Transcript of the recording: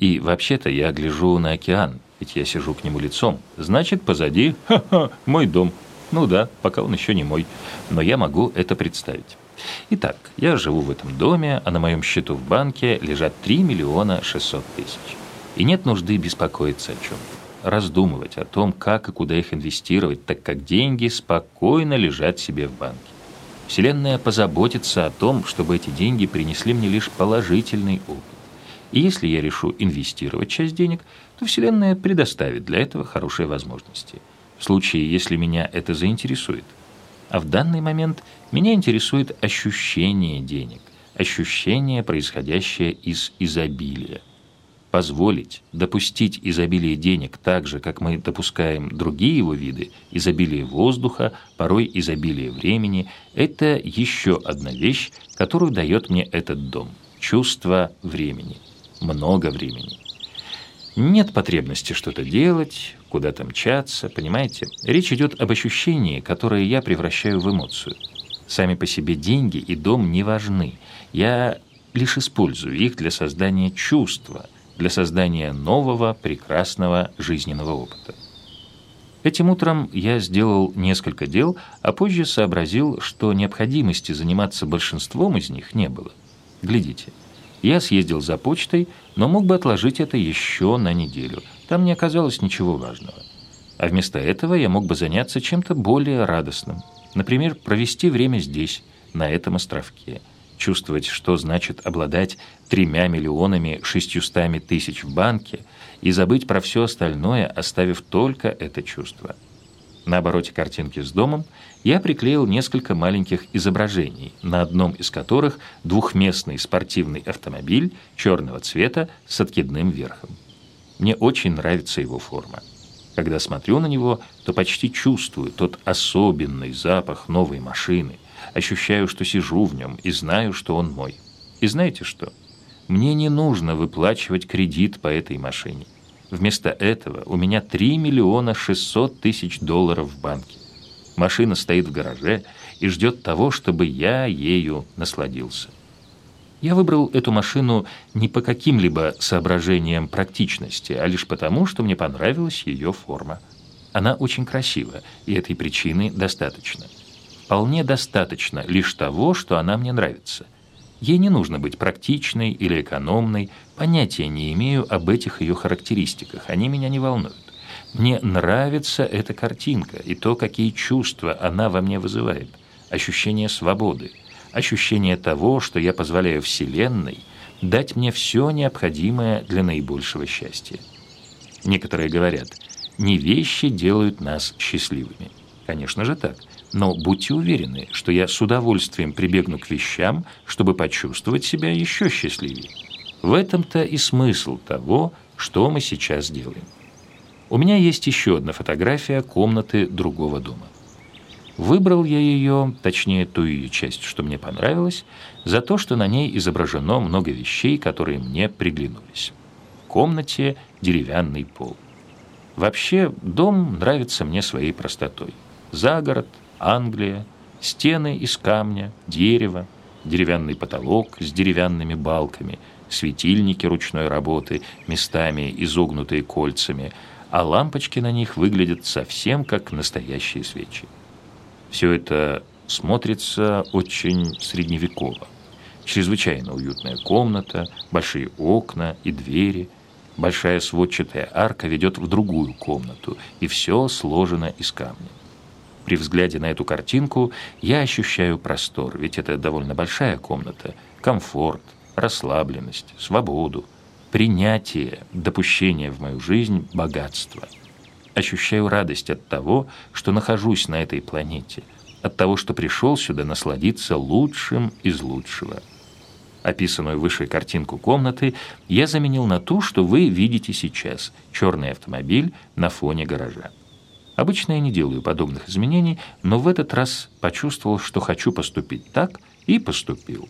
И вообще-то я гляжу на океан, ведь я сижу к нему лицом. Значит, позади, ха-ха, мой дом. Ну да, пока он еще не мой, но я могу это представить. Итак, я живу в этом доме, а на моем счету в банке лежат 3 миллиона 600 тысяч. И нет нужды беспокоиться о чем-то, раздумывать о том, как и куда их инвестировать, так как деньги спокойно лежат себе в банке. Вселенная позаботится о том, чтобы эти деньги принесли мне лишь положительный опыт. И если я решу инвестировать часть денег, то Вселенная предоставит для этого хорошие возможности. В случае, если меня это заинтересует. А в данный момент меня интересует ощущение денег, ощущение, происходящее из изобилия. Позволить, допустить изобилие денег так же, как мы допускаем другие его виды, изобилие воздуха, порой изобилие времени, это еще одна вещь, которую дает мне этот дом – чувство времени – много времени. Нет потребности что-то делать, куда-то мчаться, понимаете? Речь идет об ощущении, которое я превращаю в эмоцию. Сами по себе деньги и дом не важны. Я лишь использую их для создания чувства, для создания нового, прекрасного жизненного опыта. Этим утром я сделал несколько дел, а позже сообразил, что необходимости заниматься большинством из них не было. Глядите – я съездил за почтой, но мог бы отложить это еще на неделю. Там не оказалось ничего важного. А вместо этого я мог бы заняться чем-то более радостным. Например, провести время здесь, на этом островке. Чувствовать, что значит обладать тремя миллионами шестьюстами тысяч в банке и забыть про все остальное, оставив только это чувство. На обороте картинки с домом я приклеил несколько маленьких изображений, на одном из которых двухместный спортивный автомобиль черного цвета с откидным верхом. Мне очень нравится его форма. Когда смотрю на него, то почти чувствую тот особенный запах новой машины, ощущаю, что сижу в нем и знаю, что он мой. И знаете что? Мне не нужно выплачивать кредит по этой машине. Вместо этого у меня 3 миллиона 600 тысяч долларов в банке. Машина стоит в гараже и ждет того, чтобы я ею насладился. Я выбрал эту машину не по каким-либо соображениям практичности, а лишь потому, что мне понравилась ее форма. Она очень красива, и этой причины достаточно. Вполне достаточно лишь того, что она мне нравится – Ей не нужно быть практичной или экономной, понятия не имею об этих ее характеристиках, они меня не волнуют. Мне нравится эта картинка и то, какие чувства она во мне вызывает. Ощущение свободы, ощущение того, что я позволяю Вселенной дать мне все необходимое для наибольшего счастья. Некоторые говорят, не вещи делают нас счастливыми. Конечно же так. Но будьте уверены, что я с удовольствием прибегну к вещам, чтобы почувствовать себя еще счастливее. В этом-то и смысл того, что мы сейчас делаем. У меня есть еще одна фотография комнаты другого дома. Выбрал я ее, точнее ту ее часть, что мне понравилось, за то, что на ней изображено много вещей, которые мне приглянулись. В комнате деревянный пол. Вообще, дом нравится мне своей простотой. За город, Англия, стены из камня, дерева, деревянный потолок с деревянными балками, светильники ручной работы, местами изогнутые кольцами, а лампочки на них выглядят совсем как настоящие свечи. Все это смотрится очень средневеково. Чрезвычайно уютная комната, большие окна и двери. Большая сводчатая арка ведет в другую комнату, и все сложено из камня. При взгляде на эту картинку я ощущаю простор, ведь это довольно большая комната, комфорт, расслабленность, свободу, принятие, допущение в мою жизнь богатства. Ощущаю радость от того, что нахожусь на этой планете, от того, что пришел сюда насладиться лучшим из лучшего. Описанную выше картинку комнаты я заменил на ту, что вы видите сейчас – черный автомобиль на фоне гаража. Обычно я не делаю подобных изменений, но в этот раз почувствовал, что хочу поступить так, и поступил.